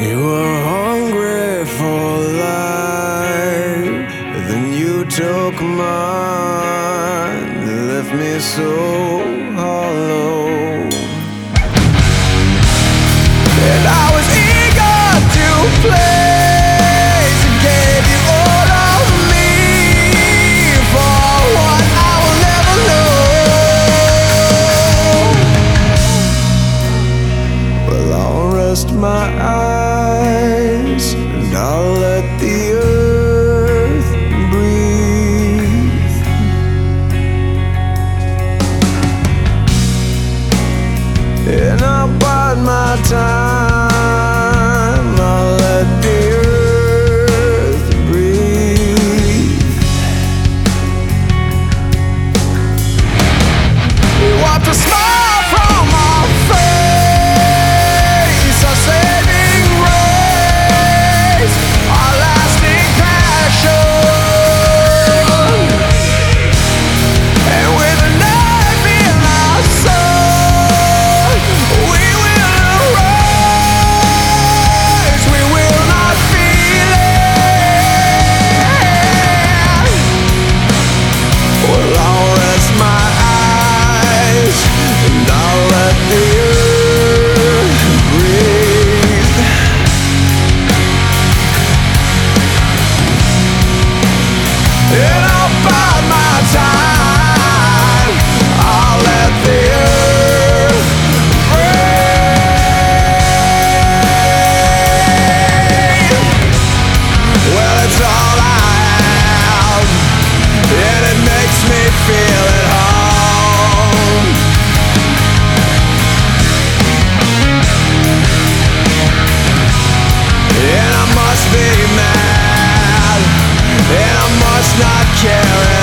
You were hungry for life, then you took mine, left me so hollow. to smile. Yeah. not caring.